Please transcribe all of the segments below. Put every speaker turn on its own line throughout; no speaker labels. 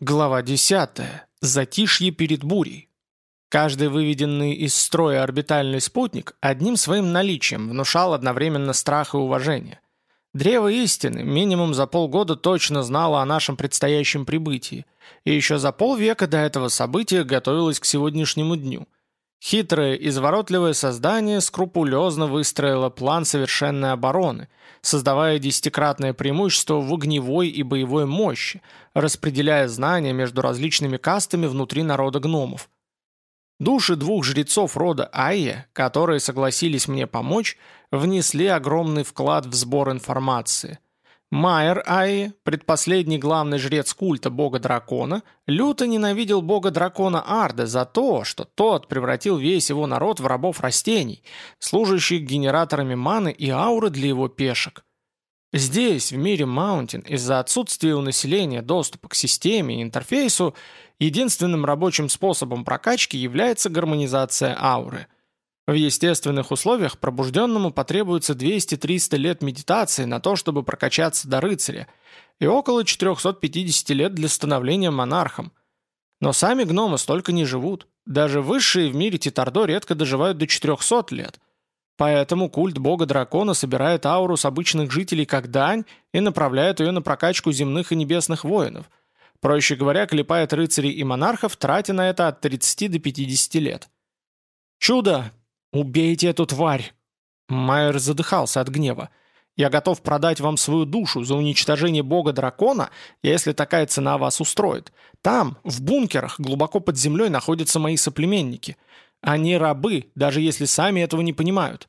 Глава 10. Затишье перед бурей. Каждый выведенный из строя орбитальный спутник одним своим наличием внушал одновременно страх и уважение. Древо истины минимум за полгода точно знало о нашем предстоящем прибытии, и еще за полвека до этого события готовилось к сегодняшнему дню. Хитрое, изворотливое создание скрупулезно выстроило план совершенной обороны, создавая десятикратное преимущество в огневой и боевой мощи, распределяя знания между различными кастами внутри народа гномов. Души двух жрецов рода Айя, которые согласились мне помочь, внесли огромный вклад в сбор информации – Майер Аи, предпоследний главный жрец культа бога-дракона, люто ненавидел бога-дракона Арда за то, что тот превратил весь его народ в рабов растений, служащих генераторами маны и ауры для его пешек. Здесь, в мире Маунтин, из-за отсутствия у населения доступа к системе и интерфейсу, единственным рабочим способом прокачки является гармонизация ауры – в естественных условиях пробужденному потребуется 200-300 лет медитации на то, чтобы прокачаться до рыцаря, и около 450 лет для становления монархом. Но сами гномы столько не живут. Даже высшие в мире Титардо редко доживают до 400 лет. Поэтому культ бога-дракона собирает ауру с обычных жителей как дань и направляет ее на прокачку земных и небесных воинов. Проще говоря, клепает рыцарей и монархов, тратя на это от 30 до 50 лет. Чудо! «Убейте эту тварь!» Майер задыхался от гнева. «Я готов продать вам свою душу за уничтожение бога-дракона, если такая цена вас устроит. Там, в бункерах, глубоко под землей находятся мои соплеменники. Они рабы, даже если сами этого не понимают».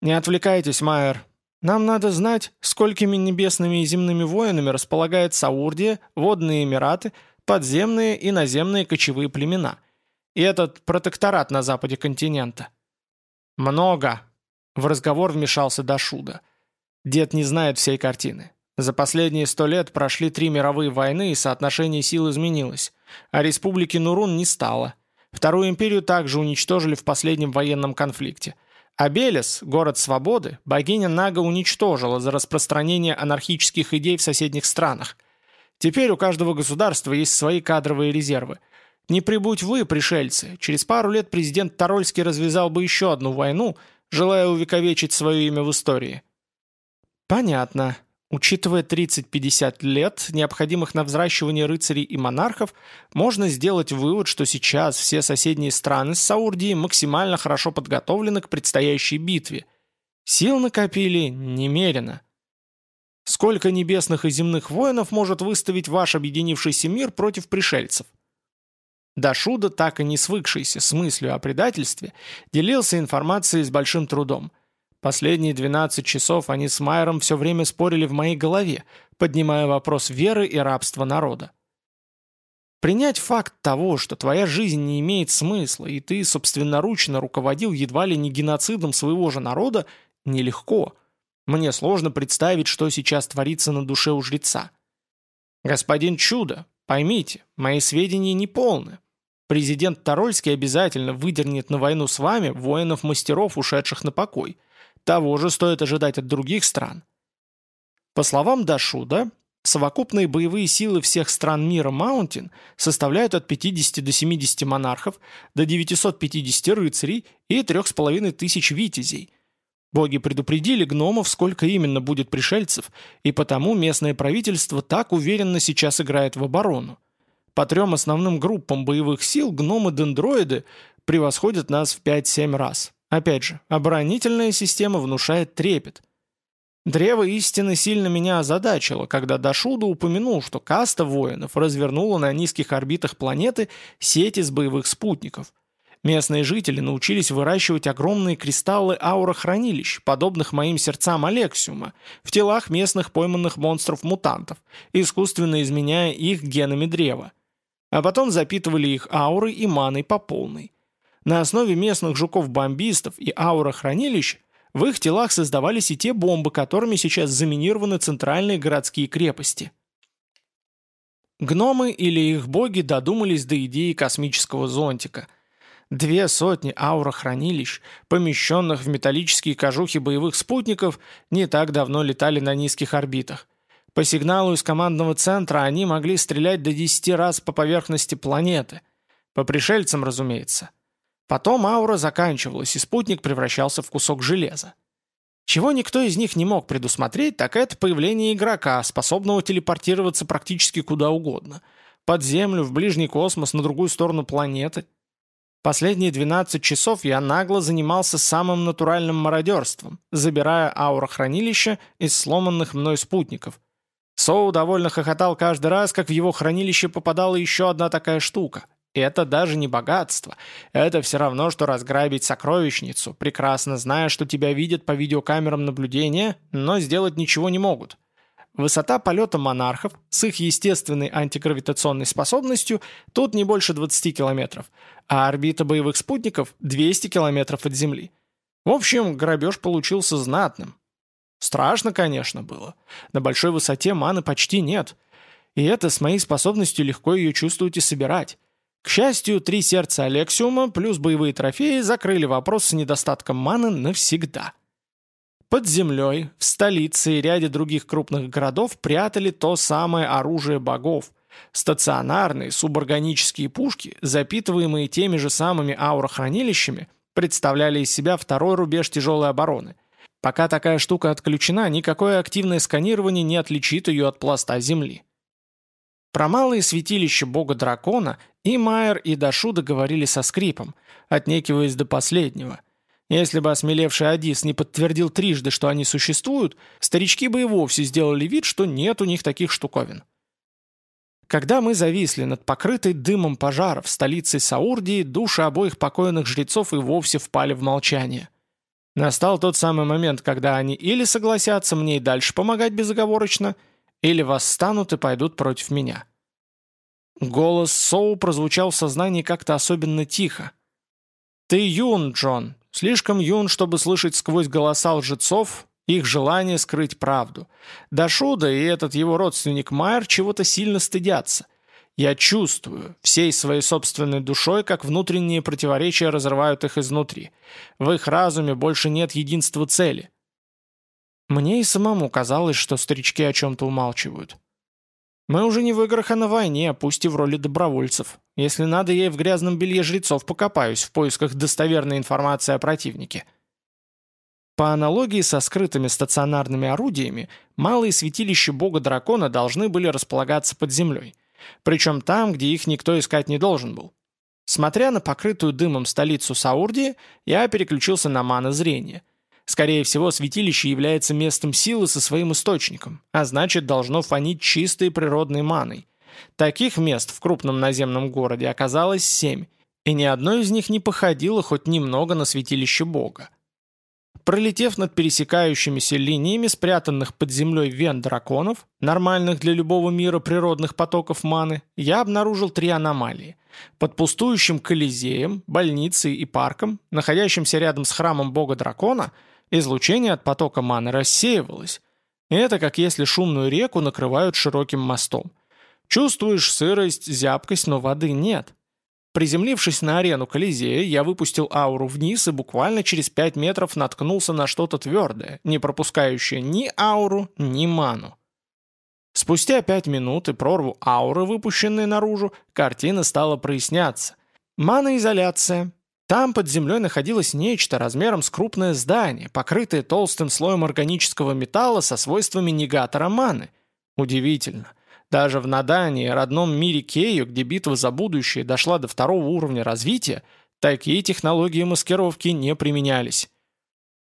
«Не отвлекайтесь, Майер. Нам надо знать, сколькими небесными и земными воинами располагает Саурдия, водные Эмираты, подземные и наземные кочевые племена» и этот протекторат на западе континента. Много. В разговор вмешался Дашуда. Дед не знает всей картины. За последние сто лет прошли три мировые войны, и соотношение сил изменилось. А республики Нурун не стало. Вторую империю также уничтожили в последнем военном конфликте. А Белес, город свободы, богиня Нага уничтожила за распространение анархических идей в соседних странах. Теперь у каждого государства есть свои кадровые резервы. Не прибудь вы, пришельцы, через пару лет президент Тарольский развязал бы еще одну войну, желая увековечить свое имя в истории. Понятно. Учитывая 30-50 лет, необходимых на взращивание рыцарей и монархов, можно сделать вывод, что сейчас все соседние страны с Саурдией максимально хорошо подготовлены к предстоящей битве. Сил накопили немерено. Сколько небесных и земных воинов может выставить ваш объединившийся мир против пришельцев? Дашуда, так и не свыкшийся с мыслью о предательстве, делился информацией с большим трудом. Последние 12 часов они с Майером все время спорили в моей голове, поднимая вопрос веры и рабства народа. Принять факт того, что твоя жизнь не имеет смысла, и ты собственноручно руководил едва ли не геноцидом своего же народа, нелегко. Мне сложно представить, что сейчас творится на душе у жреца. Господин Чудо, поймите, мои сведения не полны. Президент Тарольский обязательно выдернет на войну с вами воинов-мастеров, ушедших на покой. Того же стоит ожидать от других стран. По словам Дашуда, совокупные боевые силы всех стран мира Маунтин составляют от 50 до 70 монархов, до 950 рыцарей и 3,5 тысяч витязей. Боги предупредили гномов, сколько именно будет пришельцев, и потому местное правительство так уверенно сейчас играет в оборону. По трем основным группам боевых сил гномы-дендроиды превосходят нас в 5-7 раз. Опять же, оборонительная система внушает трепет. Древо истины сильно меня озадачило, когда Дашуда упомянул, что каста воинов развернула на низких орбитах планеты сеть из боевых спутников. Местные жители научились выращивать огромные кристаллы аурохранилищ, подобных моим сердцам Алексиума, в телах местных пойманных монстров-мутантов, искусственно изменяя их генами древа а потом запитывали их аурой и маной по полной. На основе местных жуков-бомбистов и аурохранилищ в их телах создавались и те бомбы, которыми сейчас заминированы центральные городские крепости. Гномы или их боги додумались до идеи космического зонтика. Две сотни аурохранилищ, помещенных в металлические кожухи боевых спутников, не так давно летали на низких орбитах – По сигналу из командного центра они могли стрелять до 10 раз по поверхности планеты. По пришельцам, разумеется. Потом аура заканчивалась, и спутник превращался в кусок железа. Чего никто из них не мог предусмотреть, так это появление игрока, способного телепортироваться практически куда угодно. Под Землю, в ближний космос, на другую сторону планеты. Последние 12 часов я нагло занимался самым натуральным мародерством, забирая аурохранилище из сломанных мной спутников. Соу довольно хохотал каждый раз, как в его хранилище попадала еще одна такая штука — это даже не богатство. Это все равно, что разграбить сокровищницу, прекрасно зная, что тебя видят по видеокамерам наблюдения, но сделать ничего не могут. Высота полета монархов с их естественной антигравитационной способностью тут не больше 20 километров, а орбита боевых спутников 200 километров от Земли. В общем, грабеж получился знатным. Страшно, конечно, было. На большой высоте маны почти нет. И это с моей способностью легко ее чувствовать и собирать. К счастью, три сердца Алексиума плюс боевые трофеи закрыли вопрос с недостатком маны навсегда. Под землей, в столице и ряде других крупных городов прятали то самое оружие богов. Стационарные суборганические пушки, запитываемые теми же самыми аурохранилищами, представляли из себя второй рубеж тяжелой обороны. Пока такая штука отключена, никакое активное сканирование не отличит ее от пласта земли. Про малые святилища бога-дракона и Майер, и Дашу договорили со скрипом, отнекиваясь до последнего. Если бы осмелевший Адис не подтвердил трижды, что они существуют, старички бы и вовсе сделали вид, что нет у них таких штуковин. Когда мы зависли над покрытой дымом пожаров столицей Саурдии, души обоих покойных жрецов и вовсе впали в молчание. Настал тот самый момент, когда они или согласятся мне и дальше помогать безоговорочно, или восстанут и пойдут против меня. Голос Соу прозвучал в сознании как-то особенно тихо. «Ты юн, Джон, слишком юн, чтобы слышать сквозь голоса лжецов их желание скрыть правду. Дашуда и этот его родственник Майер чего-то сильно стыдятся. Я чувствую всей своей собственной душой, как внутренние противоречия разрывают их изнутри. В их разуме больше нет единства цели». Мне и самому казалось, что старички о чем-то умалчивают. Мы уже не в играх, а на войне, пусть и в роли добровольцев. Если надо, я и в грязном белье жрецов покопаюсь в поисках достоверной информации о противнике. По аналогии со скрытыми стационарными орудиями, малые святилища бога-дракона должны были располагаться под землей. Причем там, где их никто искать не должен был. Смотря на покрытую дымом столицу Саурдии, я переключился на мано-зрение. Скорее всего, святилище является местом силы со своим источником, а значит, должно фонить чистой природной маной. Таких мест в крупном наземном городе оказалось семь, и ни одно из них не походило хоть немного на святилище Бога. Пролетев над пересекающимися линиями спрятанных под землей вен драконов, нормальных для любого мира природных потоков маны, я обнаружил три аномалии. Под пустующим Колизеем, больницей и парком, находящимся рядом с храмом бога-дракона – Излучение от потока маны рассеивалось. Это как если шумную реку накрывают широким мостом. Чувствуешь сырость, зябкость, но воды нет. Приземлившись на арену Колизея, я выпустил ауру вниз и буквально через 5 метров наткнулся на что-то твердое, не пропускающее ни ауру, ни ману. Спустя 5 минут и прорву ауры, выпущенной наружу, картина стала проясняться. Маноизоляция, там под землей находилось нечто размером с крупное здание, покрытое толстым слоем органического металла со свойствами негатора маны. Удивительно. Даже в Надании, родном мире Кею, где битва за будущее дошла до второго уровня развития, такие технологии маскировки не применялись.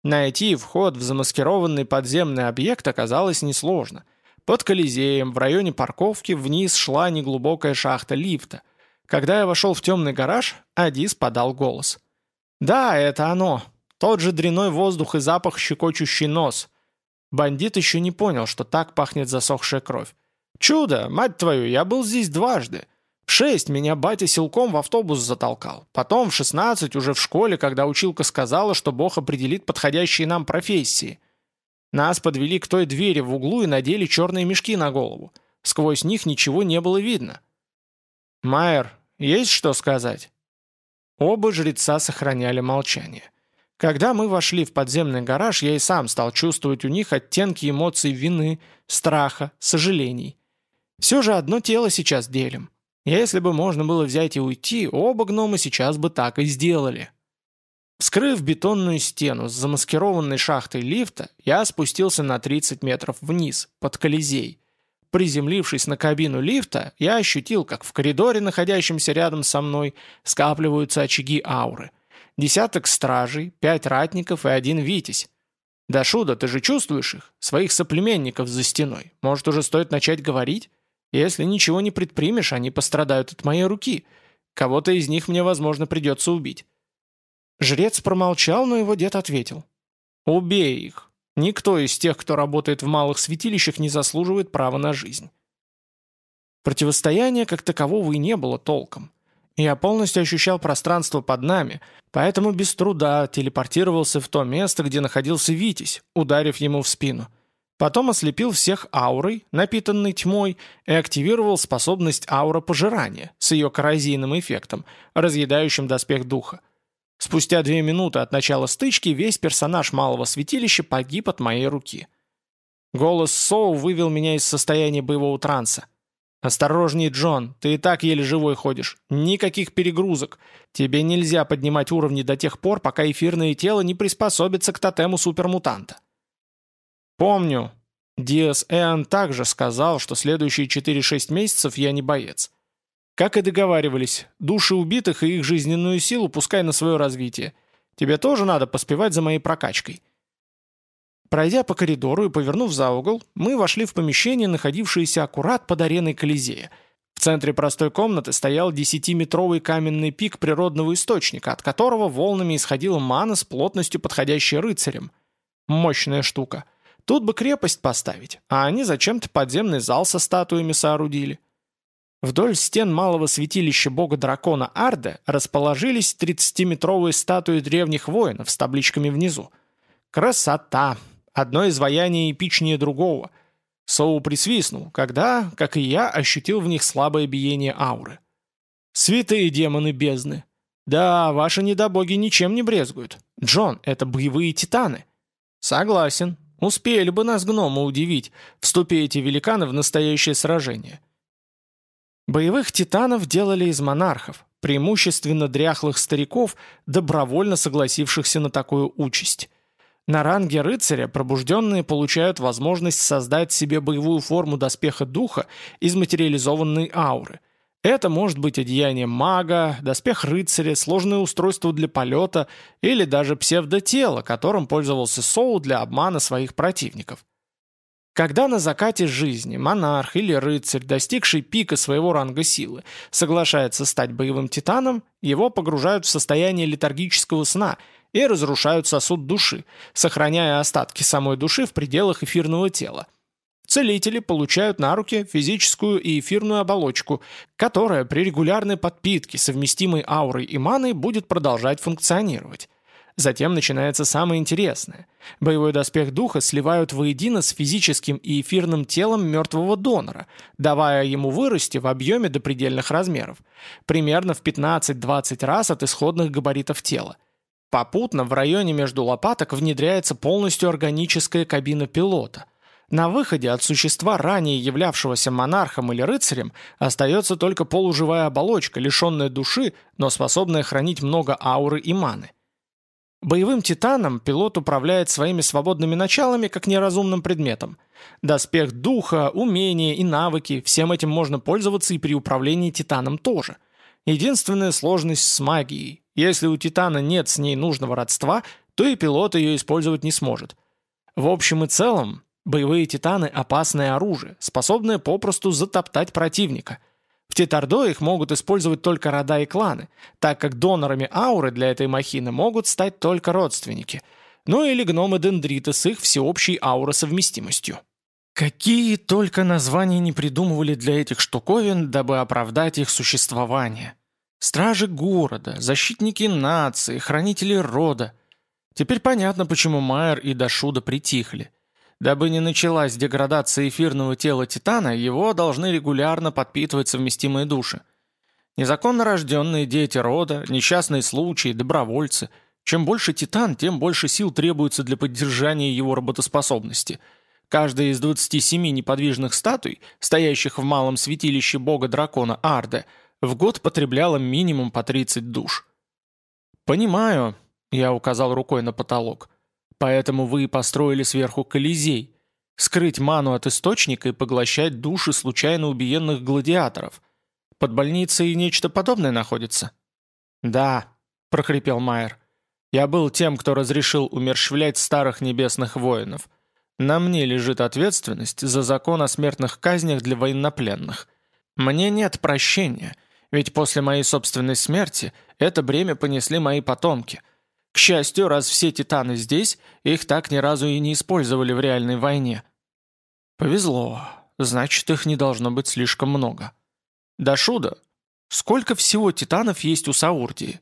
Найти вход в замаскированный подземный объект оказалось несложно. Под Колизеем, в районе парковки, вниз шла неглубокая шахта лифта – когда я вошел в темный гараж, Адис подал голос. «Да, это оно. Тот же дряной воздух и запах щекочущий нос». Бандит еще не понял, что так пахнет засохшая кровь. «Чудо! Мать твою, я был здесь дважды. В шесть меня батя силком в автобус затолкал. Потом в шестнадцать уже в школе, когда училка сказала, что Бог определит подходящие нам профессии. Нас подвели к той двери в углу и надели черные мешки на голову. Сквозь них ничего не было видно. «Майер, есть что сказать?» Оба жреца сохраняли молчание. Когда мы вошли в подземный гараж, я и сам стал чувствовать у них оттенки эмоций вины, страха, сожалений. Все же одно тело сейчас делим. Если бы можно было взять и уйти, оба гнома сейчас бы так и сделали. Вскрыв бетонную стену с замаскированной шахтой лифта, я спустился на 30 метров вниз, под Колизей. Приземлившись на кабину лифта, я ощутил, как в коридоре, находящемся рядом со мной, скапливаются очаги ауры. Десяток стражей, пять ратников и один витязь. Да, Шуда, ты же чувствуешь их? Своих соплеменников за стеной. Может, уже стоит начать говорить? Если ничего не предпримешь, они пострадают от моей руки. Кого-то из них мне, возможно, придется убить. Жрец промолчал, но его дед ответил. «Убей их. Никто из тех, кто работает в малых святилищах, не заслуживает права на жизнь». Противостояния как такового и не было толком. Я полностью ощущал пространство под нами, поэтому без труда телепортировался в то место, где находился Витязь, ударив ему в спину. Потом ослепил всех аурой, напитанной тьмой, и активировал способность аура пожирания с ее коррозийным эффектом, разъедающим доспех духа. Спустя две минуты от начала стычки весь персонаж малого святилища погиб от моей руки. Голос Соу вывел меня из состояния боевого транса. «Осторожней, Джон, ты и так еле живой ходишь. Никаких перегрузок. Тебе нельзя поднимать уровни до тех пор, пока эфирное тело не приспособится к тотему супермутанта». «Помню. Диас Эан также сказал, что следующие 4-6 месяцев я не боец. Как и договаривались, души убитых и их жизненную силу пускай на свое развитие. Тебе тоже надо поспевать за моей прокачкой». Пройдя по коридору и повернув за угол, мы вошли в помещение, находившееся аккурат под ареной Колизея. В центре простой комнаты стоял десятиметровый каменный пик природного источника, от которого волнами исходила мана с плотностью, подходящей рыцарям. Мощная штука. Тут бы крепость поставить, а они зачем-то подземный зал со статуями соорудили. Вдоль стен малого святилища бога-дракона Арде расположились 30-метровые статуи древних воинов с табличками внизу. Красота! Одно изваяние эпичнее другого. Соу присвистнул, когда, как и я, ощутил в них слабое биение ауры. «Святые демоны бездны! Да, ваши недобоги ничем не брезгуют. Джон, это боевые титаны!» «Согласен. Успели бы нас гномы удивить, вступи эти великаны в настоящее сражение». Боевых титанов делали из монархов, преимущественно дряхлых стариков, добровольно согласившихся на такую участь. На ранге рыцаря пробужденные получают возможность создать себе боевую форму доспеха духа из материализованной ауры. Это может быть одеяние мага, доспех рыцаря, сложное устройство для полета или даже псевдотело, которым пользовался Соу для обмана своих противников. Когда на закате жизни монарх или рыцарь, достигший пика своего ранга силы, соглашается стать боевым титаном, его погружают в состояние летаргического сна – и разрушают сосуд души, сохраняя остатки самой души в пределах эфирного тела. Целители получают на руки физическую и эфирную оболочку, которая при регулярной подпитке совместимой аурой и маной будет продолжать функционировать. Затем начинается самое интересное. Боевой доспех духа сливают воедино с физическим и эфирным телом мертвого донора, давая ему вырасти в объеме до предельных размеров, примерно в 15-20 раз от исходных габаритов тела. Попутно в районе между лопаток внедряется полностью органическая кабина пилота. На выходе от существа, ранее являвшегося монархом или рыцарем, остается только полуживая оболочка, лишенная души, но способная хранить много ауры и маны. Боевым титаном пилот управляет своими свободными началами как неразумным предметом. Доспех духа, умения и навыки – всем этим можно пользоваться и при управлении титаном тоже. Единственная сложность с магией. Если у Титана нет с ней нужного родства, то и пилот ее использовать не сможет. В общем и целом, боевые Титаны – опасное оружие, способное попросту затоптать противника. В Титардо их могут использовать только рода и кланы, так как донорами ауры для этой махины могут стать только родственники. Ну или гномы Дендрита с их всеобщей ауросовместимостью. Какие только названия не придумывали для этих штуковин, дабы оправдать их существование – Стражи города, защитники нации, хранители рода. Теперь понятно, почему Майер и Дашуда притихли. Дабы не началась деградация эфирного тела Титана, его должны регулярно подпитывать совместимые души. Незаконно рожденные дети рода, несчастные случаи, добровольцы. Чем больше титан, тем больше сил требуется для поддержания его работоспособности. Каждая из 27 неподвижных статуй, стоящих в малом святилище бога-дракона Арде, в год потребляла минимум по 30 душ. «Понимаю», — я указал рукой на потолок. «Поэтому вы и построили сверху Колизей. Скрыть ману от источника и поглощать души случайно убиенных гладиаторов. Под больницей нечто подобное находится?» «Да», — прохрипел Майер. «Я был тем, кто разрешил умерщвлять старых небесных воинов. На мне лежит ответственность за закон о смертных казнях для военнопленных. Мне нет прощения, ведь после моей собственной смерти это бремя понесли мои потомки. К счастью, раз все титаны здесь, их так ни разу и не использовали в реальной войне». «Повезло. Значит, их не должно быть слишком много». «Дашуда, сколько всего титанов есть у Саурдии?»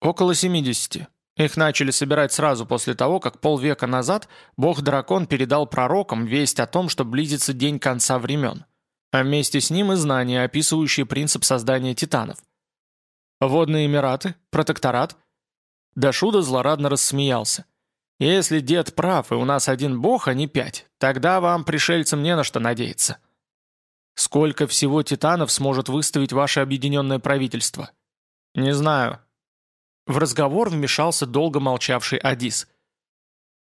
Около 70. Их начали собирать сразу после того, как полвека назад бог-дракон передал пророкам весть о том, что близится день конца времен, а вместе с ним и знания, описывающие принцип создания титанов. Водные Эмираты? Протекторат? Дашуда злорадно рассмеялся. «Если дед прав, и у нас один бог, а не пять, тогда вам, пришельцам, не на что надеяться». «Сколько всего титанов сможет выставить ваше объединенное правительство?» «Не знаю», в разговор вмешался долго молчавший Адис.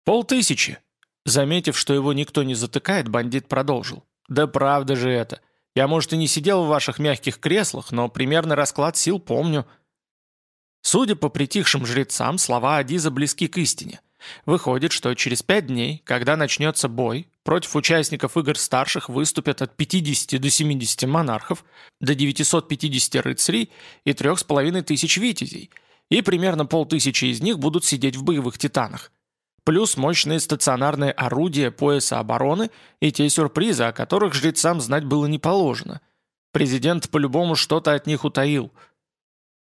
«Полтысячи!» Заметив, что его никто не затыкает, бандит продолжил. «Да правда же это! Я, может, и не сидел в ваших мягких креслах, но примерный расклад сил помню». Судя по притихшим жрецам, слова Адиза близки к истине. Выходит, что через пять дней, когда начнется бой, против участников игр старших выступят от 50 до 70 монархов, до 950 рыцарей и трех с половиной тысяч витязей – и примерно полтысячи из них будут сидеть в боевых «Титанах». Плюс мощные стационарные орудия пояса обороны и те сюрпризы, о которых жрецам знать было не положено. Президент по-любому что-то от них утаил.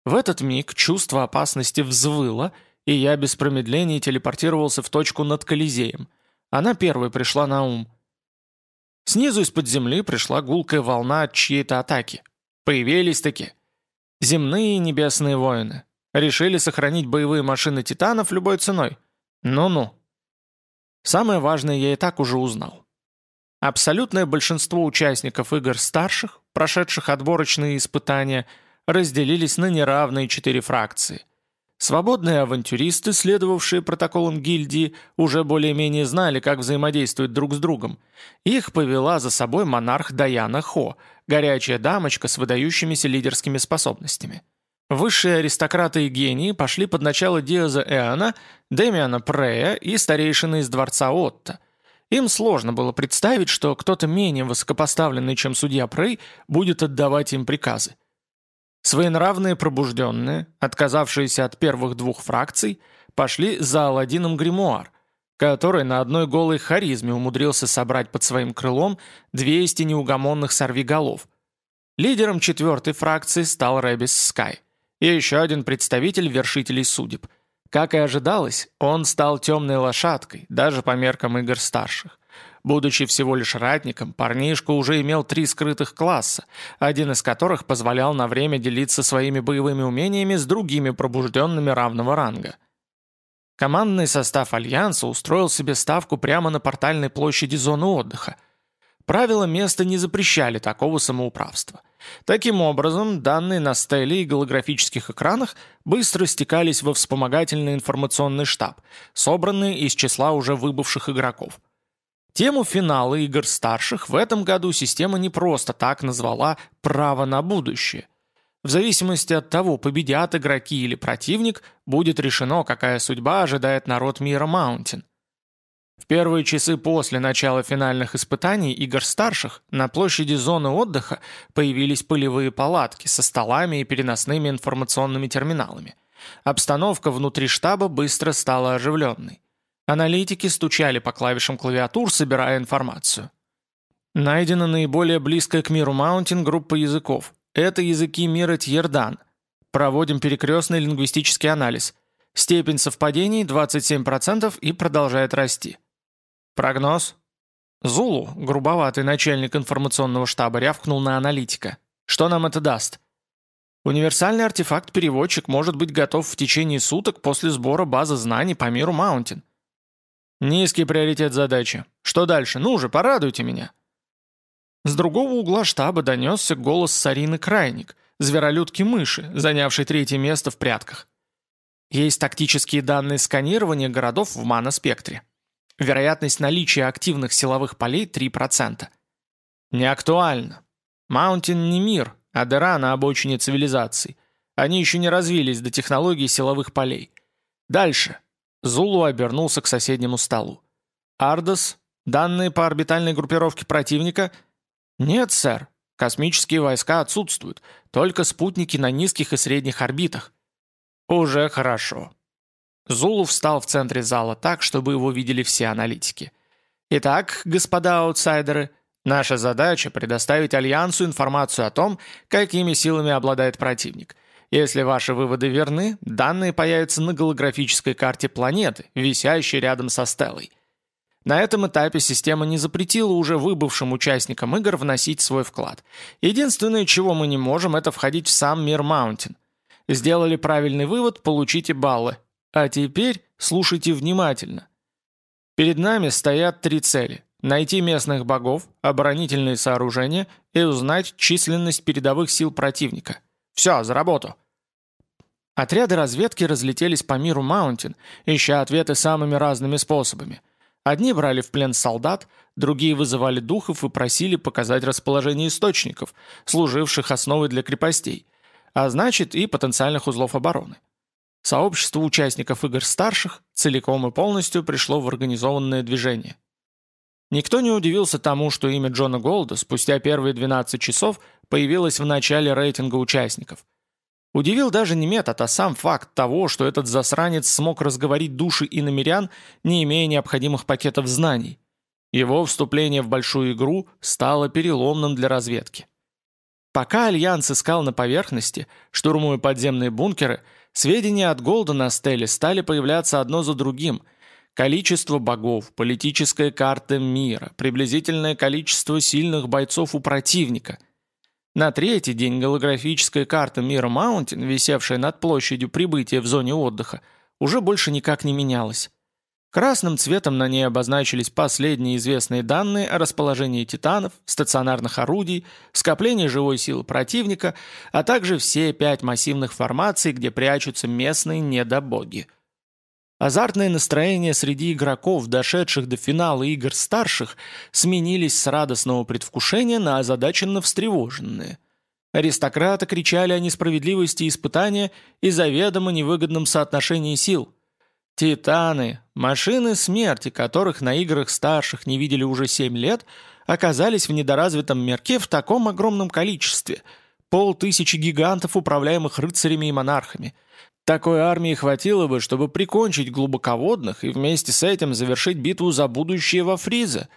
В этот миг чувство опасности взвыло, и я без промедления телепортировался в точку над Колизеем. Она первой пришла на ум. Снизу из-под земли пришла гулкая волна от чьей-то атаки. Появились-таки. Земные и небесные воины. Решили сохранить боевые машины «Титанов» любой ценой. Ну-ну. Самое важное я и так уже узнал. Абсолютное большинство участников игр старших, прошедших отборочные испытания, разделились на неравные четыре фракции. Свободные авантюристы, следовавшие протоколам гильдии, уже более-менее знали, как взаимодействовать друг с другом. Их повела за собой монарх Даяна Хо, горячая дамочка с выдающимися лидерскими способностями. Высшие аристократы и гении пошли под начало Диоза Эона, Демиана Прея и старейшины из дворца Отто. Им сложно было представить, что кто-то менее высокопоставленный, чем судья Прей, будет отдавать им приказы. Своенравные пробужденные, отказавшиеся от первых двух фракций, пошли за Аладдином Гримуар, который на одной голой харизме умудрился собрать под своим крылом 200 неугомонных сорвиголов. Лидером четвертой фракции стал Рэбис Скай и еще один представитель вершителей судеб. Как и ожидалось, он стал темной лошадкой, даже по меркам игр старших. Будучи всего лишь ратником, парнишка уже имел три скрытых класса, один из которых позволял на время делиться своими боевыми умениями с другими пробужденными равного ранга. Командный состав Альянса устроил себе ставку прямо на портальной площади зоны отдыха. Правила места не запрещали такого самоуправства – Таким образом, данные на стеле и голографических экранах быстро стекались во вспомогательный информационный штаб, собранный из числа уже выбывших игроков. Тему финала игр старших в этом году система не просто так назвала «право на будущее». В зависимости от того, победят игроки или противник, будет решено, какая судьба ожидает народ мира Маунтин – в первые часы после начала финальных испытаний игр старших на площади зоны отдыха появились полевые палатки со столами и переносными информационными терминалами. Обстановка внутри штаба быстро стала оживленной. Аналитики стучали по клавишам клавиатур, собирая информацию. Найдена наиболее близкая к миру Маунтин группа языков. Это языки мира Тьердан. Проводим перекрестный лингвистический анализ. Степень совпадений 27% и продолжает расти. «Прогноз?» Зулу, грубоватый начальник информационного штаба, рявкнул на аналитика. «Что нам это даст?» Универсальный артефакт-переводчик может быть готов в течение суток после сбора базы знаний по миру Маунтин. Низкий приоритет задачи. Что дальше? Ну же, порадуйте меня. С другого угла штаба донесся голос Сарины Крайник, зверолюдки-мыши, занявшей третье место в прятках. Есть тактические данные сканирования городов в маноспектре. Вероятность наличия активных силовых полей 3%. Не актуально. Маунтин не мир, а дыра на обочине цивилизаций. Они еще не развились до технологий силовых полей. Дальше. Зулу обернулся к соседнему столу. «Ардос? Данные по орбитальной группировке противника?» «Нет, сэр. Космические войска отсутствуют. Только спутники на низких и средних орбитах». «Уже хорошо». Зулу встал в центре зала так, чтобы его видели все аналитики. «Итак, господа аутсайдеры, наша задача – предоставить Альянсу информацию о том, какими силами обладает противник. Если ваши выводы верны, данные появятся на голографической карте планеты, висящей рядом со Стеллой. На этом этапе система не запретила уже выбывшим участникам игр вносить свой вклад. Единственное, чего мы не можем, это входить в сам мир Маунтин. Сделали правильный вывод, получите баллы. А теперь слушайте внимательно. Перед нами стоят три цели. Найти местных богов, оборонительные сооружения и узнать численность передовых сил противника. Все, за работу. Отряды разведки разлетелись по миру Маунтин, ища ответы самыми разными способами. Одни брали в плен солдат, другие вызывали духов и просили показать расположение источников, служивших основой для крепостей, а значит и потенциальных узлов обороны. Сообщество участников игр старших целиком и полностью пришло в организованное движение. Никто не удивился тому, что имя Джона Голда спустя первые 12 часов появилось в начале рейтинга участников – Удивил даже не метод, а сам факт того, что этот засранец смог разговорить души иномерян, не имея необходимых пакетов знаний. Его вступление в большую игру стало переломным для разведки. Пока Альянс искал на поверхности, штурмуя подземные бункеры, сведения от Голда на Стелле стали появляться одно за другим. Количество богов, политическая карта мира, приблизительное количество сильных бойцов у противника – на третий день голографическая карта мира Маунтин, висевшая над площадью прибытия в зоне отдыха, уже больше никак не менялась. Красным цветом на ней обозначились последние известные данные о расположении титанов, стационарных орудий, скоплении живой силы противника, а также все пять массивных формаций, где прячутся местные недобоги. Азартные настроения среди игроков, дошедших до финала игр старших, сменились с радостного предвкушения на озадаченно встревоженные. Аристократы кричали о несправедливости испытания и заведомо невыгодном соотношении сил. Титаны, машины смерти, которых на играх старших не видели уже семь лет, оказались в недоразвитом мирке в таком огромном количестве – полтысячи гигантов, управляемых рыцарями и монархами – такой армии хватило бы, чтобы прикончить глубоководных и вместе с этим завершить битву за будущее во Фризе.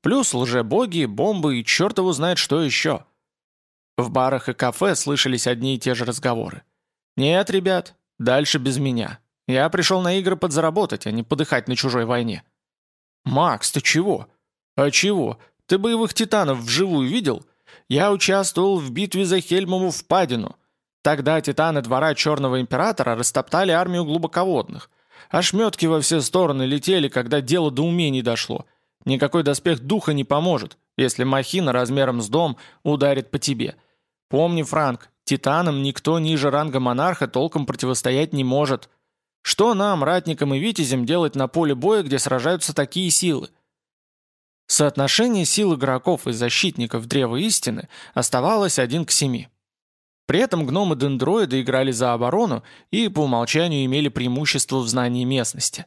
Плюс лжебоги, бомбы и черт его знает что еще. В барах и кафе слышались одни и те же разговоры. «Нет, ребят, дальше без меня. Я пришел на игры подзаработать, а не подыхать на чужой войне». «Макс, ты чего?» «А чего? Ты боевых титанов вживую видел? Я участвовал в битве за Хельмову впадину». Тогда титаны двора Черного Императора растоптали армию глубоководных. Ошметки во все стороны летели, когда дело до умений дошло. Никакой доспех духа не поможет, если махина размером с дом ударит по тебе. Помни, Франк, титанам никто ниже ранга монарха толком противостоять не может. Что нам, ратникам и витязям, делать на поле боя, где сражаются такие силы? Соотношение сил игроков и защитников Древа Истины оставалось один к семи. При этом гномы-дендроиды играли за оборону и по умолчанию имели преимущество в знании местности.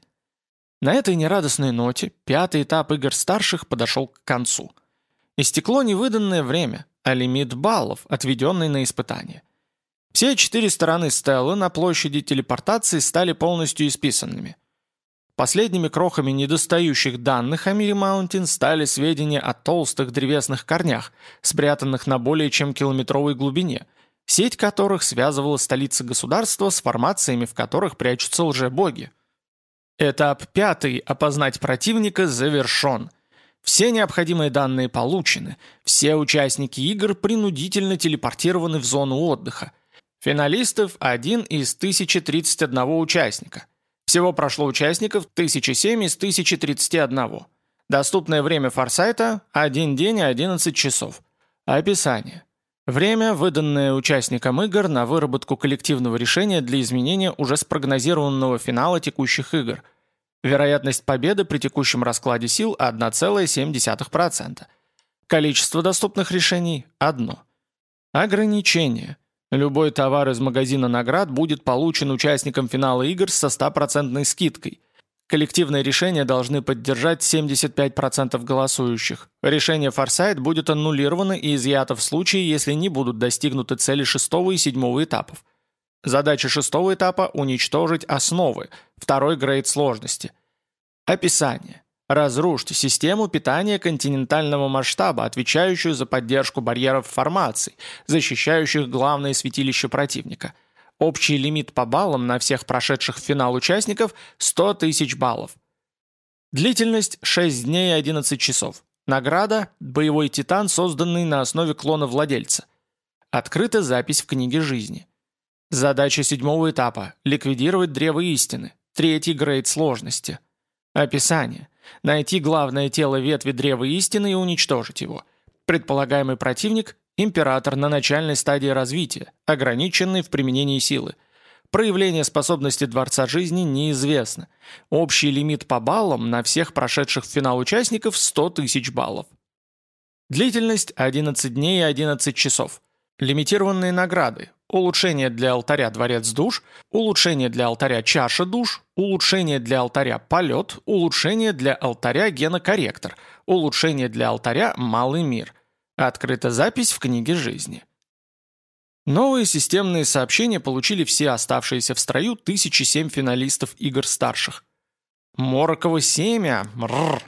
На этой нерадостной ноте пятый этап игр старших подошел к концу. Истекло невыданное время, а лимит баллов, отведенный на испытание. Все четыре стороны Стеллы на площади телепортации стали полностью исписанными. Последними крохами недостающих данных о мире Маунтин стали сведения о толстых древесных корнях, спрятанных на более чем километровой глубине – сеть которых связывала столицы государства с формациями, в которых прячутся лжебоги. Этап пятый «Опознать противника» завершен. Все необходимые данные получены, все участники игр принудительно телепортированы в зону отдыха. Финалистов один из 1031 участника. Всего прошло участников 1007 из 1031. Доступное время форсайта – 1 день и 11 часов. Описание. Время, выданное участникам игр на выработку коллективного решения для изменения уже спрогнозированного финала текущих игр. Вероятность победы при текущем раскладе сил 1,7%. Количество доступных решений – одно. Ограничение. Любой товар из магазина наград будет получен участникам финала игр со 100% скидкой. Коллективные решения должны поддержать 75% голосующих. Решение Форсайт будет аннулировано и изъято в случае, если не будут достигнуты цели шестого и седьмого этапов. Задача шестого этапа – уничтожить основы, второй грейд сложности. Описание. Разрушьте систему питания континентального масштаба, отвечающую за поддержку барьеров формаций, защищающих главное святилище противника – Общий лимит по баллам на всех прошедших финал участников – 100 тысяч баллов. Длительность – 6 дней и 11 часов. Награда – боевой титан, созданный на основе клона владельца. Открыта запись в книге жизни. Задача седьмого этапа – ликвидировать древо истины, третий грейд сложности. Описание. Найти главное тело ветви древа истины и уничтожить его. Предполагаемый противник Император на начальной стадии развития, ограниченный в применении силы. Проявление способности Дворца Жизни неизвестно. Общий лимит по баллам на всех прошедших в финал участников 100 тысяч баллов. Длительность 11 дней и 11 часов. Лимитированные награды. Улучшение для алтаря Дворец Душ, улучшение для алтаря Чаша Душ, улучшение для алтаря Полет, улучшение для алтаря Генокорректор, улучшение для алтаря Малый Мир. Открыта запись в книге жизни. Новые системные сообщения получили все оставшиеся в строю 1007 финалистов игр старших. «Мороково семя! Мрррр!»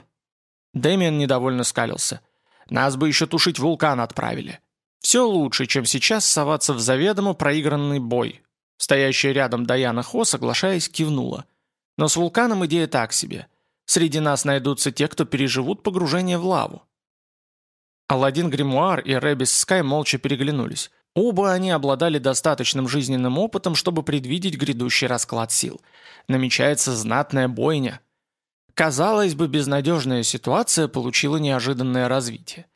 Дэмиан недовольно скалился. «Нас бы еще тушить вулкан отправили. Все лучше, чем сейчас соваться в заведомо проигранный бой». Стоящая рядом Даяна Хо, соглашаясь, кивнула. «Но с вулканом идея так себе. Среди нас найдутся те, кто переживут погружение в лаву. Аладдин Гримуар и Рэбис Скай молча переглянулись. Оба они обладали достаточным жизненным опытом, чтобы предвидеть грядущий расклад сил. Намечается знатная бойня. Казалось бы, безнадежная ситуация получила неожиданное развитие.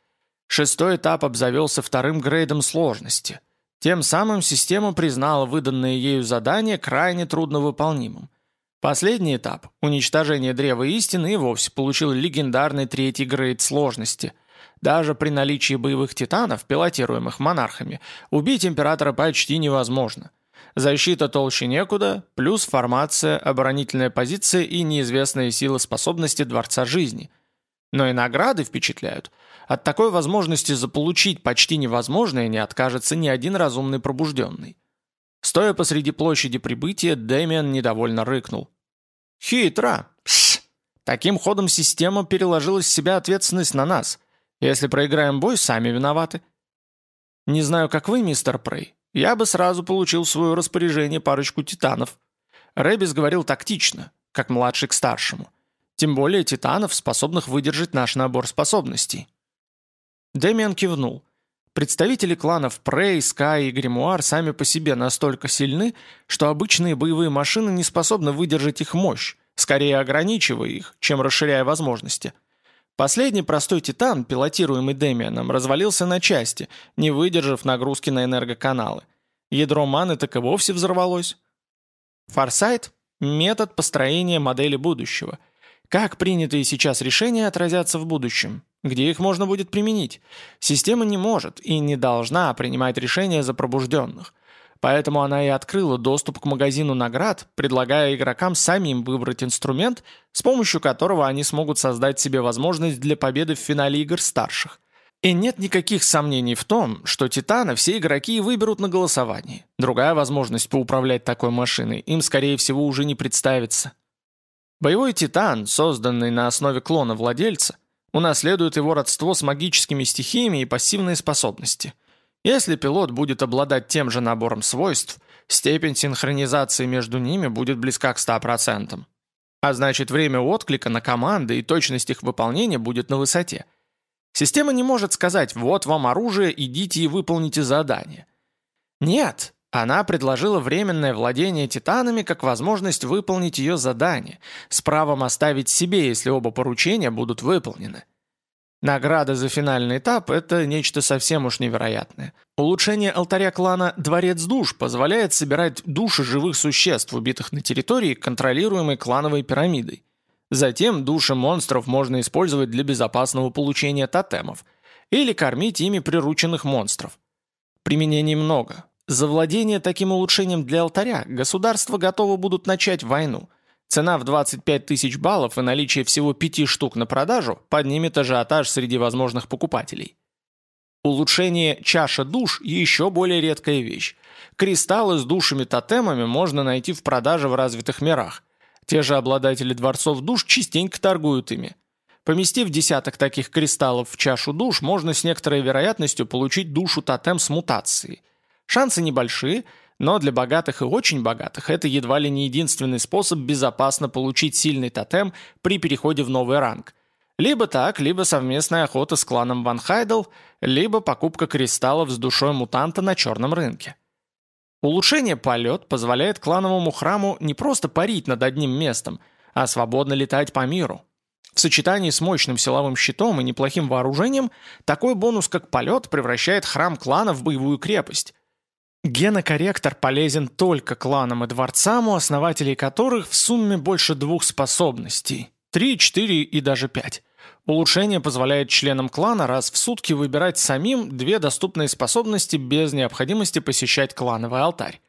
Шестой этап обзавелся вторым грейдом сложности. Тем самым система признала выданное ею задание крайне трудновыполнимым. Последний этап, уничтожение Древа Истины, и вовсе получил легендарный третий грейд сложности – даже при наличии боевых титанов, пилотируемых монархами, убить императора почти невозможно. Защита толще некуда, плюс формация, оборонительная позиция и неизвестные силы способности Дворца Жизни. Но и награды впечатляют. От такой возможности заполучить почти невозможное не откажется ни один разумный пробужденный. Стоя посреди площади прибытия, Дэмиан недовольно рыкнул. «Хитро! Пс! Таким ходом система переложила с себя ответственность на нас. Если проиграем бой, сами виноваты. Не знаю, как вы, мистер Прей, я бы сразу получил в свое распоряжение парочку титанов. Рэбис говорил тактично, как младший к старшему. Тем более титанов, способных выдержать наш набор способностей. Дэмиан кивнул. Представители кланов Прей, Скай и Гримуар сами по себе настолько сильны, что обычные боевые машины не способны выдержать их мощь, скорее ограничивая их, чем расширяя возможности – Последний простой титан, пилотируемый Демианом, развалился на части, не выдержав нагрузки на энергоканалы. Ядро маны так и вовсе взорвалось. Форсайт – метод построения модели будущего. Как принятые сейчас решения отразятся в будущем? Где их можно будет применить? Система не может и не должна принимать решения за пробужденных – Поэтому она и открыла доступ к магазину наград, предлагая игрокам самим выбрать инструмент, с помощью которого они смогут создать себе возможность для победы в финале игр старших. И нет никаких сомнений в том, что Титана все игроки выберут на голосовании. Другая возможность поуправлять такой машиной им, скорее всего, уже не представится. Боевой Титан, созданный на основе клона владельца, унаследует его родство с магическими стихиями и пассивные способности – если пилот будет обладать тем же набором свойств, степень синхронизации между ними будет близка к 100%. А значит, время отклика на команды и точность их выполнения будет на высоте. Система не может сказать «вот вам оружие, идите и выполните задание». Нет, Она предложила временное владение титанами как возможность выполнить ее задание, с правом оставить себе, если оба поручения будут выполнены. Награда за финальный этап – это нечто совсем уж невероятное. Улучшение алтаря клана «Дворец душ» позволяет собирать души живых существ, убитых на территории, контролируемой клановой пирамидой. Затем души монстров можно использовать для безопасного получения тотемов или кормить ими прирученных монстров. Применений много. За владение таким улучшением для алтаря государства готовы будут начать войну. Цена в 25 тысяч баллов и наличие всего пяти штук на продажу поднимет ажиотаж среди возможных покупателей. Улучшение чаша душ – еще более редкая вещь. Кристаллы с душами-тотемами можно найти в продаже в развитых мирах. Те же обладатели дворцов душ частенько торгуют ими. Поместив десяток таких кристаллов в чашу душ, можно с некоторой вероятностью получить душу-тотем с мутацией. Шансы небольшие, но для богатых и очень богатых это едва ли не единственный способ безопасно получить сильный тотем при переходе в новый ранг. Либо так, либо совместная охота с кланом Ван Хайдл, либо покупка кристаллов с душой мутанта на черном рынке. Улучшение полет позволяет клановому храму не просто парить над одним местом, а свободно летать по миру. В сочетании с мощным силовым щитом и неплохим вооружением, такой бонус, как полет, превращает храм клана в боевую крепость. Генокорректор полезен только кланам и дворцам, у основателей которых в сумме больше двух способностей – три, четыре и даже пять. Улучшение позволяет членам клана раз в сутки выбирать самим две доступные способности без необходимости посещать клановый алтарь.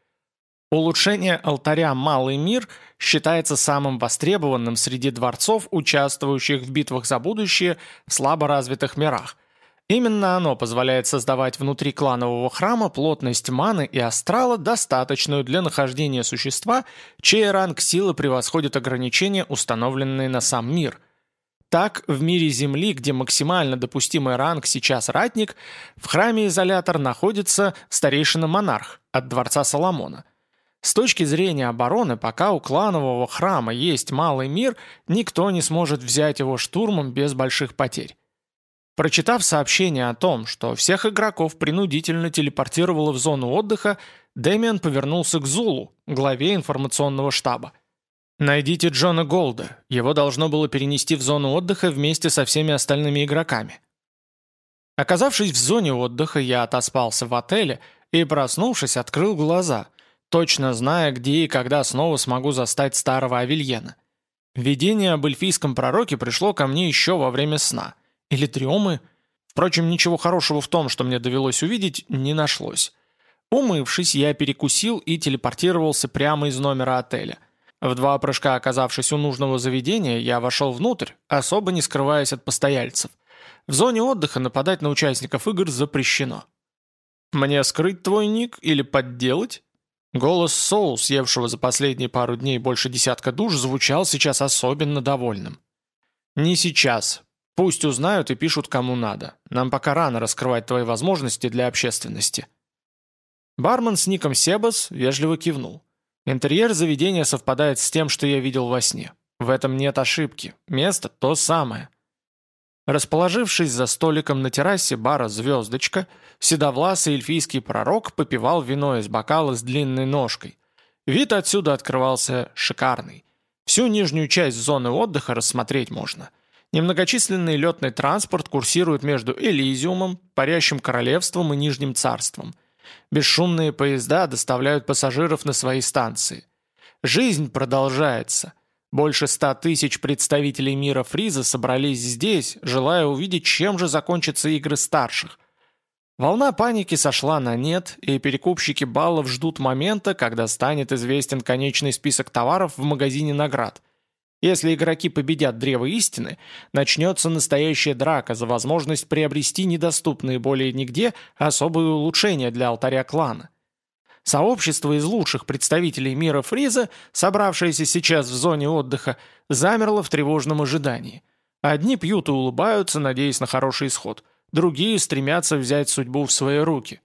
Улучшение алтаря «Малый мир» считается самым востребованным среди дворцов, участвующих в битвах за будущее в слабо развитых мирах. Именно оно позволяет создавать внутри кланового храма плотность маны и астрала, достаточную для нахождения существа, чей ранг силы превосходит ограничения, установленные на сам мир – так, в мире Земли, где максимально допустимый ранг сейчас ратник, в храме-изолятор находится старейшина-монарх от дворца Соломона. С точки зрения обороны, пока у кланового храма есть малый мир, никто не сможет взять его штурмом без больших потерь. Прочитав сообщение о том, что всех игроков принудительно телепортировало в зону отдыха, Дэмиан повернулся к Зулу, главе информационного штаба. «Найдите Джона Голда. Его должно было перенести в зону отдыха вместе со всеми остальными игроками». Оказавшись в зоне отдыха, я отоспался в отеле и, проснувшись, открыл глаза, точно зная, где и когда снова смогу застать старого Авельена. Видение об эльфийском пророке пришло ко мне еще во время сна. Или триомы. Впрочем, ничего хорошего в том, что мне довелось увидеть, не нашлось. Умывшись, я перекусил и телепортировался прямо из номера отеля. В два прыжка оказавшись у нужного заведения, я вошел внутрь, особо не скрываясь от постояльцев. В зоне отдыха нападать на участников игр запрещено. «Мне скрыть твой ник или подделать?» Голос Соул, съевшего за последние пару дней больше десятка душ, звучал сейчас особенно довольным. «Не сейчас. Пусть узнают и пишут кому надо. Нам пока рано раскрывать твои возможности для общественности». Бармен с ником Себас вежливо кивнул. Интерьер заведения совпадает с тем, что я видел во сне. В этом нет ошибки. Место то самое. Расположившись за столиком на террасе бара «Звездочка», седовласый эльфийский пророк попивал вино из бокала с длинной ножкой. Вид отсюда открывался шикарный. Всю нижнюю часть зоны отдыха рассмотреть можно. Немногочисленный летный транспорт курсирует между Элизиумом, Парящим Королевством и Нижним Царством – Бесшумные поезда доставляют пассажиров на свои станции. Жизнь продолжается. Больше ста тысяч представителей мира Фриза собрались здесь, желая увидеть, чем же закончатся игры старших. Волна паники сошла на нет, и перекупщики баллов ждут момента, когда станет известен конечный список товаров в магазине наград. Если игроки победят Древо Истины, начнется настоящая драка за возможность приобрести недоступные более нигде особые улучшения для алтаря клана. Сообщество из лучших представителей мира Фриза, собравшееся сейчас в зоне отдыха, замерло в тревожном ожидании. Одни пьют и улыбаются, надеясь на хороший исход, другие стремятся взять судьбу в свои руки.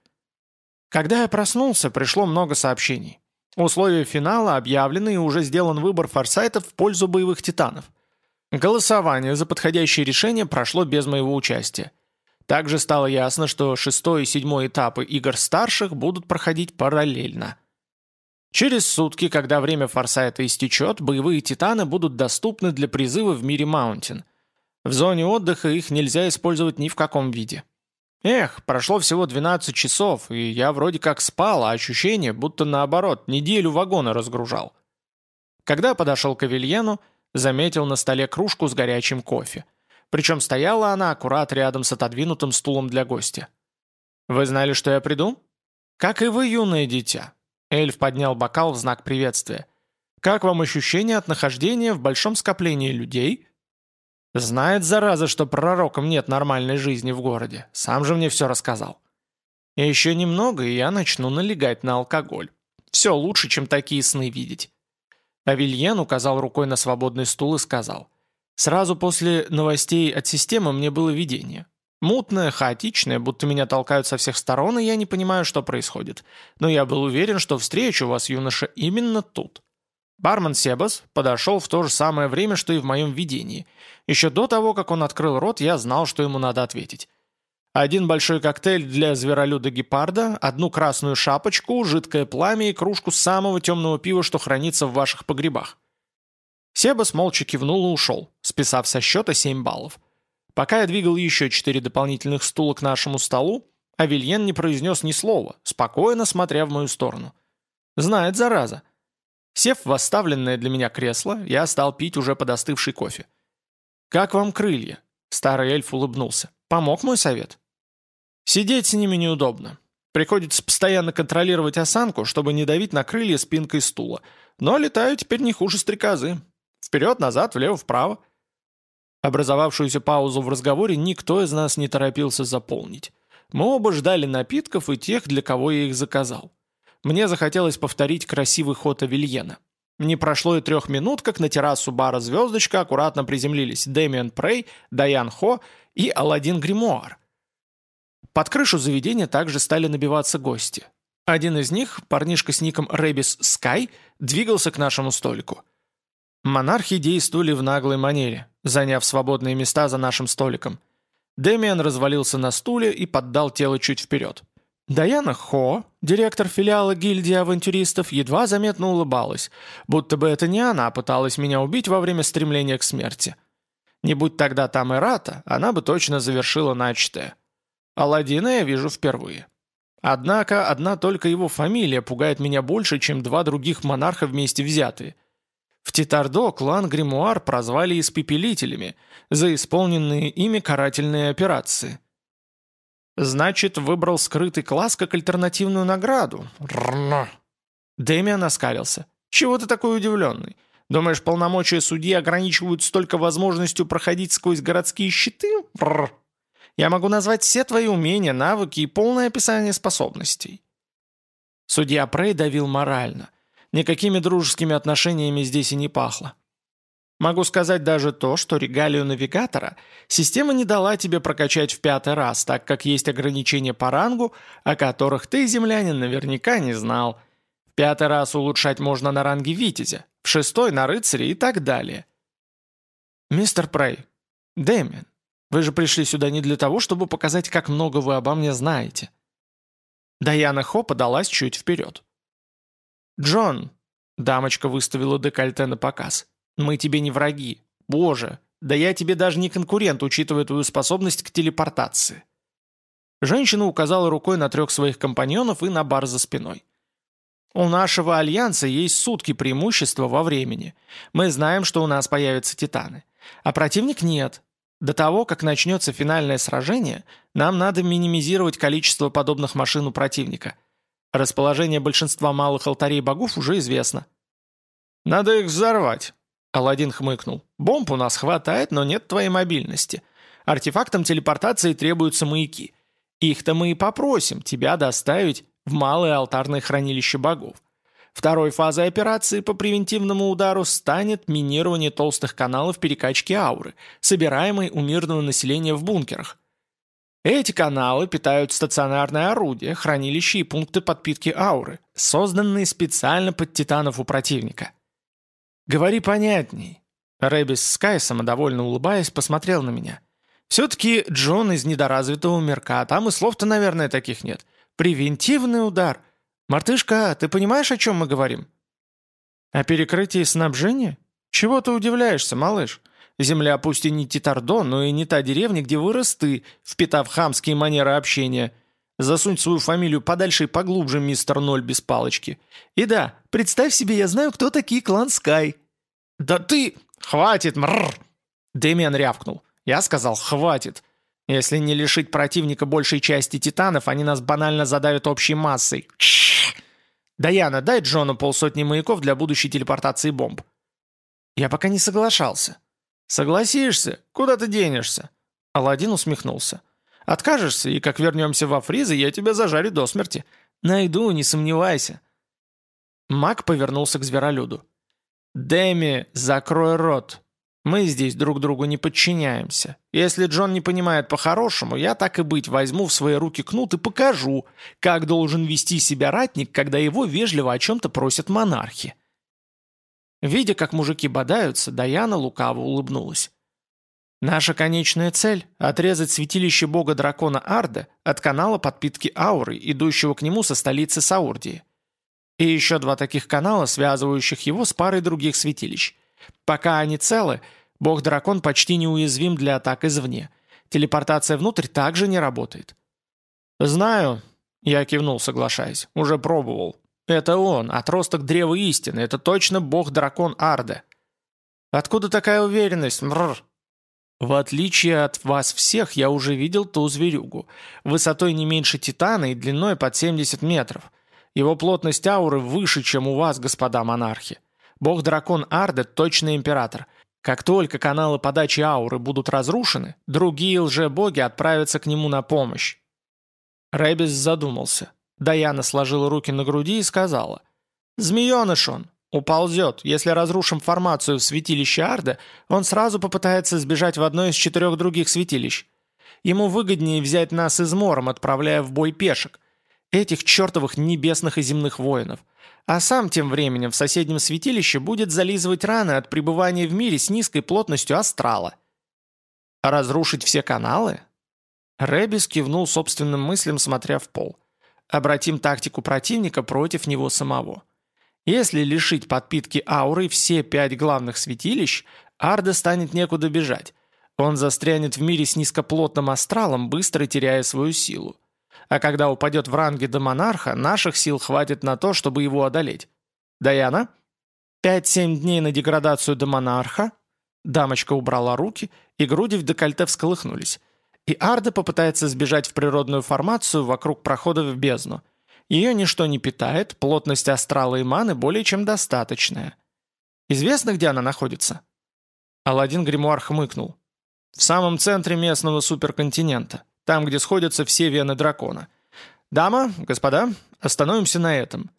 Когда я проснулся, пришло много сообщений. Условия финала объявлены и уже сделан выбор форсайтов в пользу боевых титанов. Голосование за подходящее решение прошло без моего участия. Также стало ясно, что шестой и седьмой этапы игр старших будут проходить параллельно. Через сутки, когда время Форсайта истечет, боевые титаны будут доступны для призыва в мире Маунтин. В зоне отдыха их нельзя использовать ни в каком виде. Эх, прошло всего 12 часов, и я вроде как спал, а ощущение, будто наоборот, неделю вагона разгружал. Когда подошел к Авельену, заметил на столе кружку с горячим кофе. Причем стояла она аккурат рядом с отодвинутым стулом для гостя. «Вы знали, что я приду?» «Как и вы, юное дитя». Эльф поднял бокал в знак приветствия. «Как вам ощущение от нахождения в большом скоплении людей?» «Знает, зараза, что пророкам нет нормальной жизни в городе. Сам же мне все рассказал». И «Еще немного, и я начну налегать на алкоголь. Все лучше, чем такие сны видеть». Авельен указал рукой на свободный стул и сказал. «Сразу после новостей от системы мне было видение. Мутное, хаотичное, будто меня толкают со всех сторон, и я не понимаю, что происходит. Но я был уверен, что встречу вас, юноша, именно тут». Бармен Себас подошел в то же самое время, что и в моем видении. Еще до того, как он открыл рот, я знал, что ему надо ответить. Один большой коктейль для зверолюда-гепарда, одну красную шапочку, жидкое пламя и кружку самого темного пива, что хранится в ваших погребах. Себас молча кивнул и ушел, списав со счета 7 баллов. Пока я двигал еще четыре дополнительных стула к нашему столу, Авельен не произнес ни слова, спокойно смотря в мою сторону. Знает, зараза. Сев в оставленное для меня кресло, я стал пить уже подостывший кофе. «Как вам крылья?» Старый эльф улыбнулся. «Помог мой совет?» Сидеть с ними неудобно. Приходится постоянно контролировать осанку, чтобы не давить на крылья спинкой стула. Но летаю теперь не хуже стрекозы. Вперед-назад, влево-вправо. Образовавшуюся паузу в разговоре никто из нас не торопился заполнить. Мы оба ждали напитков и тех, для кого я их заказал. Мне захотелось повторить красивый ход Авельена. Не прошло и трех минут, как на террасу бара «Звездочка» аккуратно приземлились Дэмиан Прей, Даян Хо и Аладдин Гримуар. Под крышу заведения также стали набиваться гости. Один из них, парнишка с ником Рэбис Скай, двигался к нашему столику. Монархи действовали в наглой манере, заняв свободные места за нашим столиком. Дэмиан развалился на стуле и поддал тело чуть вперед. Даяна Хо, директор филиала гильдии авантюристов, едва заметно улыбалась, будто бы это не она пыталась меня убить во время стремления к смерти. Не будь тогда там Эрата, она бы точно завершила начатое. Аладдина я вижу впервые. Однако одна только его фамилия пугает меня больше, чем два других монарха вместе взятые. В Титардо клан Гримуар прозвали испепелителями за исполненные ими карательные операции. Значит, выбрал скрытый класс как альтернативную награду. Рно. Дэмиан оскалился. Чего ты такой удивленный? Думаешь, полномочия судьи ограничивают столько возможностью проходить сквозь городские щиты? Рр. Я могу назвать все твои умения, навыки и полное описание способностей». Судья Прей давил морально. Никакими дружескими отношениями здесь и не пахло. Могу сказать даже то, что регалию навигатора система не дала тебе прокачать в пятый раз, так как есть ограничения по рангу, о которых ты, землянин, наверняка не знал. В пятый раз улучшать можно на ранге Витязя, в шестой на рыцаре и так далее. Мистер Прей, Дэмин, вы же пришли сюда не для того, чтобы показать, как много вы обо мне знаете». Даяна Хо подалась чуть вперед. «Джон», — дамочка выставила декольте на показ, — «мы тебе не враги. Боже, да я тебе даже не конкурент, учитывая твою способность к телепортации». Женщина указала рукой на трех своих компаньонов и на бар за спиной. «У нашего альянса есть сутки преимущества во времени. Мы знаем, что у нас появятся титаны. А противник нет. До того, как начнется финальное сражение, нам надо минимизировать количество подобных машин у противника. Расположение большинства малых алтарей богов уже известно. «Надо их взорвать», — Аладдин хмыкнул. «Бомб у нас хватает, но нет твоей мобильности. Артефактам телепортации требуются маяки. Их-то мы и попросим тебя доставить в малое алтарное хранилище богов. Второй фазой операции по превентивному удару станет минирование толстых каналов перекачки ауры, собираемой у мирного населения в бункерах. Эти каналы питают стационарное орудие, хранилище и пункты подпитки ауры, созданные специально под титанов у противника. «Говори понятней». Рэбис Скай, самодовольно улыбаясь, посмотрел на меня. Все-таки Джон из недоразвитого мирка, а там и слов-то, наверное, таких нет. Превентивный удар. Мартышка, ты понимаешь, о чем мы говорим? О перекрытии снабжения? Чего ты удивляешься, малыш? Земля пусть и не Титардо, но и не та деревня, где вырос ты, впитав хамские манеры общения. Засунь свою фамилию подальше и поглубже, мистер Ноль без палочки. И да, представь себе, я знаю, кто такие клан Скай. Да ты... Хватит, мрррр! Дэмиан рявкнул. Я сказал, хватит. Если не лишить противника большей части титанов, они нас банально задавят общей массой. Даяна, дай Джону полсотни маяков для будущей телепортации бомб. Я пока не соглашался. «Согласишься? Куда ты денешься?» Аладдин усмехнулся. «Откажешься, и как вернемся во Фризы, я тебя зажарю до смерти. Найду, не сомневайся». Маг повернулся к зверолюду. «Дэми, закрой рот. Мы здесь друг другу не подчиняемся. Если Джон не понимает по-хорошему, я так и быть возьму в свои руки кнут и покажу, как должен вести себя ратник, когда его вежливо о чем-то просят монархи». Видя, как мужики бодаются, Даяна лукаво улыбнулась. «Наша конечная цель — отрезать святилище бога-дракона Арда от канала подпитки ауры, идущего к нему со столицы Саурдии. И еще два таких канала, связывающих его с парой других святилищ. Пока они целы, бог-дракон почти неуязвим для атак извне. Телепортация внутрь также не работает». «Знаю», — я кивнул, соглашаясь, — «уже пробовал. Это он, отросток древа истины, это точно бог-дракон Арде. Откуда такая уверенность? Мрр. В отличие от вас всех, я уже видел ту зверюгу. Высотой не меньше Титана и длиной под 70 метров. Его плотность ауры выше, чем у вас, господа монархи. Бог-дракон Арде точно император. Как только каналы подачи ауры будут разрушены, другие лже-боги отправятся к нему на помощь. Рэбис задумался. Даяна сложила руки на груди и сказала. «Змееныш он! Уползет. Если разрушим формацию в святилище Арда, он сразу попытается сбежать в одно из четырех других святилищ. Ему выгоднее взять нас измором, отправляя в бой пешек. Этих чертовых небесных и земных воинов. А сам тем временем в соседнем святилище будет зализывать раны от пребывания в мире с низкой плотностью астрала. Разрушить все каналы? Рэбис кивнул собственным мыслям, смотря в пол. Обратим тактику противника против него самого. Если лишить подпитки ауры все пять главных святилищ, Арда станет некуда бежать. Он застрянет в мире с низкоплотным астралом, быстро теряя свою силу. А когда упадет в ранге до монарха, наших сил хватит на то, чтобы его одолеть. Даяна? Пять-семь дней на деградацию до монарха? Дамочка убрала руки, и груди в декольте всколыхнулись и Арда попытается сбежать в природную формацию вокруг прохода в бездну. Ее ничто не питает, плотность астрала и маны более чем достаточная. Известно, где она находится?» Аладдин Гримуар хмыкнул. «В самом центре местного суперконтинента, там, где сходятся все вены дракона. Дама, господа, остановимся на этом.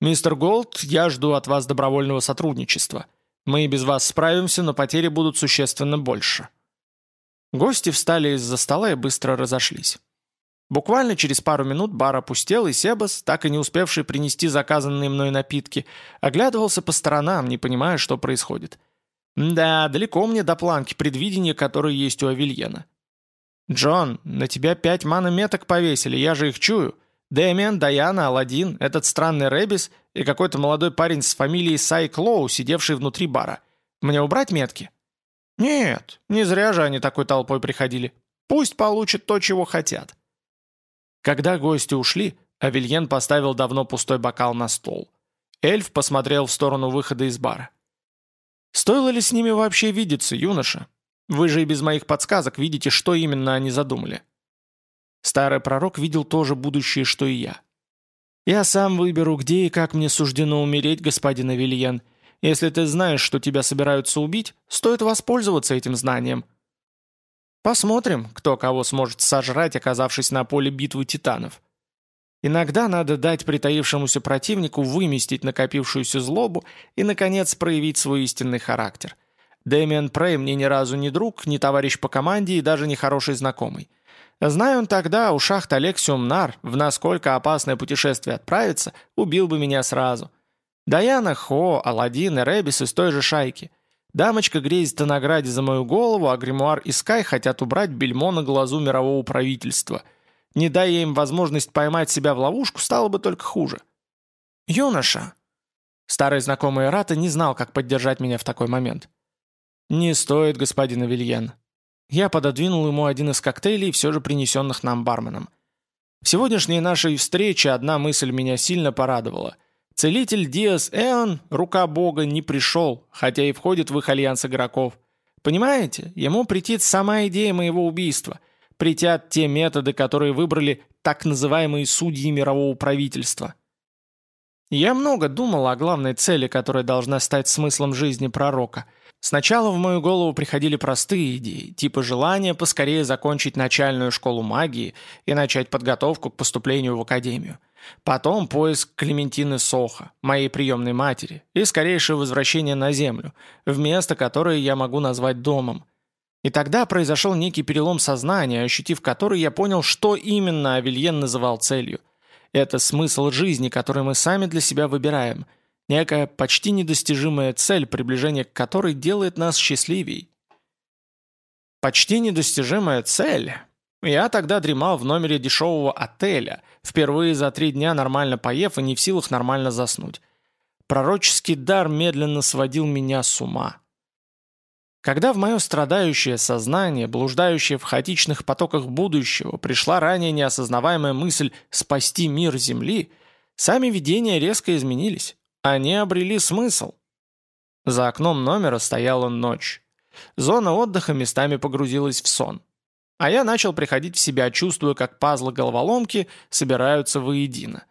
Мистер Голд, я жду от вас добровольного сотрудничества. Мы и без вас справимся, но потери будут существенно больше». Гости встали из-за стола и быстро разошлись. Буквально через пару минут бар опустел, и Себас, так и не успевший принести заказанные мной напитки, оглядывался по сторонам, не понимая, что происходит. Да, далеко мне до планки предвидения, которые есть у Авельена. «Джон, на тебя пять мана-меток повесили, я же их чую. Дэмиан, Даяна, Аладдин, этот странный Рэбис и какой-то молодой парень с фамилией Сай Клоу, сидевший внутри бара. Мне убрать метки?» Нет, не зря же они такой толпой приходили. Пусть получат то, чего хотят. Когда гости ушли, Авельен поставил давно пустой бокал на стол. Эльф посмотрел в сторону выхода из бара. «Стоило ли с ними вообще видеться, юноша? Вы же и без моих подсказок видите, что именно они задумали». Старый пророк видел то же будущее, что и я. «Я сам выберу, где и как мне суждено умереть, господин Авельен, если ты знаешь, что тебя собираются убить, стоит воспользоваться этим знанием. Посмотрим, кто кого сможет сожрать, оказавшись на поле битвы титанов. Иногда надо дать притаившемуся противнику выместить накопившуюся злобу и, наконец, проявить свой истинный характер. Дэмиан Прей мне ни разу не друг, не товарищ по команде и даже не хороший знакомый. Знаю он тогда, у шахт Алексиум Нар, в насколько опасное путешествие отправиться, убил бы меня сразу. Даяна, Хо, Аладдин и Ребис из той же шайки. Дамочка грезит о награде за мою голову, а Гримуар и Скай хотят убрать бельмо на глазу мирового правительства. Не дай им возможность поймать себя в ловушку, стало бы только хуже. «Юноша!» Старый знакомый Рата не знал, как поддержать меня в такой момент. «Не стоит, господин Авельен». Я пододвинул ему один из коктейлей, все же принесенных нам барменом. В сегодняшней нашей встрече одна мысль меня сильно порадовала. Целитель Диас Эон, рука бога, не пришел, хотя и входит в их альянс игроков. Понимаете, ему претит сама идея моего убийства. Притят те методы, которые выбрали так называемые судьи мирового правительства. Я много думал о главной цели, которая должна стать смыслом жизни пророка. Сначала в мою голову приходили простые идеи, типа желания поскорее закончить начальную школу магии и начать подготовку к поступлению в академию. Потом поиск Клементины Соха, моей приемной матери, и скорейшее возвращение на Землю, в место, которое я могу назвать домом. И тогда произошел некий перелом сознания, ощутив который я понял, что именно Авельен называл целью – это смысл жизни, который мы сами для себя выбираем. Некая почти недостижимая цель, приближение к которой делает нас счастливей. Почти недостижимая цель. Я тогда дремал в номере дешевого отеля, впервые за три дня нормально поев и не в силах нормально заснуть. Пророческий дар медленно сводил меня с ума. Когда в мое страдающее сознание, блуждающее в хаотичных потоках будущего, пришла ранее неосознаваемая мысль спасти мир Земли, сами видения резко изменились. Они обрели смысл. За окном номера стояла ночь. Зона отдыха местами погрузилась в сон. А я начал приходить в себя, чувствуя, как пазлы головоломки собираются воедино.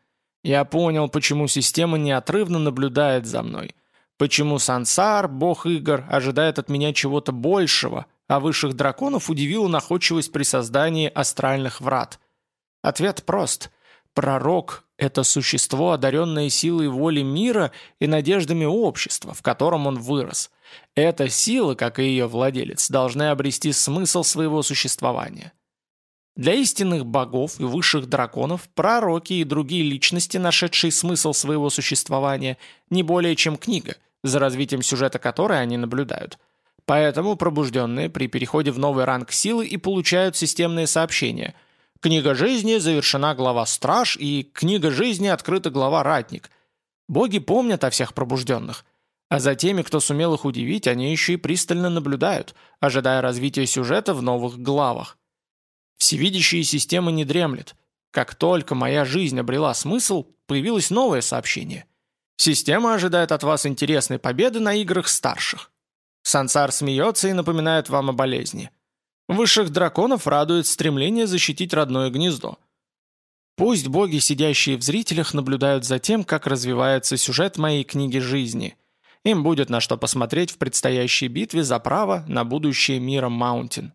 Я понял, почему система неотрывно наблюдает за мной – Почему Сансар, бог игр, ожидает от меня чего-то большего, а высших драконов удивила находчивость при создании астральных врат? Ответ прост. Пророк – это существо, одаренное силой воли мира и надеждами общества, в котором он вырос. Эта сила, как и ее владелец, должны обрести смысл своего существования. Для истинных богов и высших драконов пророки и другие личности, нашедшие смысл своего существования, не более чем книга – за развитием сюжета которой они наблюдают. Поэтому пробужденные при переходе в новый ранг силы и получают системные сообщения. Книга жизни завершена глава «Страж» и книга жизни открыта глава «Ратник». Боги помнят о всех пробужденных. А за теми, кто сумел их удивить, они еще и пристально наблюдают, ожидая развития сюжета в новых главах. Всевидящие системы не дремлет. Как только моя жизнь обрела смысл, появилось новое сообщение. Система ожидает от вас интересной победы на играх старших. Сансар смеется и напоминает вам о болезни. Высших драконов радует стремление защитить родное гнездо. Пусть боги, сидящие в зрителях, наблюдают за тем, как развивается сюжет моей книги жизни. Им будет на что посмотреть в предстоящей битве за право на будущее мира Маунтин.